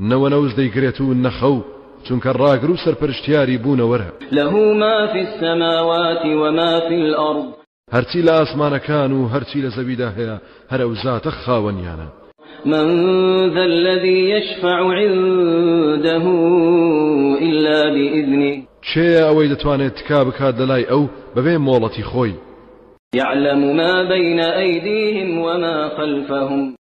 نەوەنەوز دەیگرێت و نەخەو، چونکە ڕاگر و سەرپەرشتیاری بوونەوەرە. لەه ما فی السماوات وما فی الارض. هەرچی لە ئاسمانەکان و هەرچی لە زەویدا هەیە هەر ئەو زاتە خاوەنیانە. من ذا الذی یشفع عندە الا بإذنه. کێیە ئەوەی دەتوانێت تکا بکات لەلای ئەو بەبێ مۆڵەتی خۆی. یعلم ما بین ایدیهم وما خلفهم.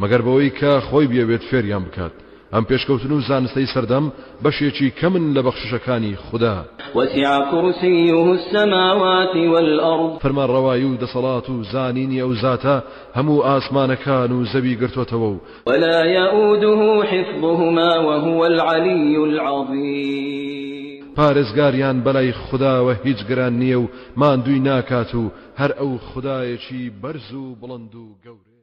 مەگەر بەوەی کە خۆی بیەوێت فێریان بکات. ئەم پێشکەوتن و زانستەی سەردەم بەشێکی کەمن لە بەخششەکانی خودا. وسع کرسیه السماوات والارض. فەرمانڕەوایی و دەسەڵات و زانینی ئەو زاتە هەموو ئاسمانەکان و زەوی گرتۆتەوە و. ولا یئودوه حفظهما وهو العلی العظیم. پارێزگاریان بەلای خوداوە هیچ گران نییە و ماندووی ناکات و هەر ئەو خودایەکی بەرز و بڵند و گەورەیە.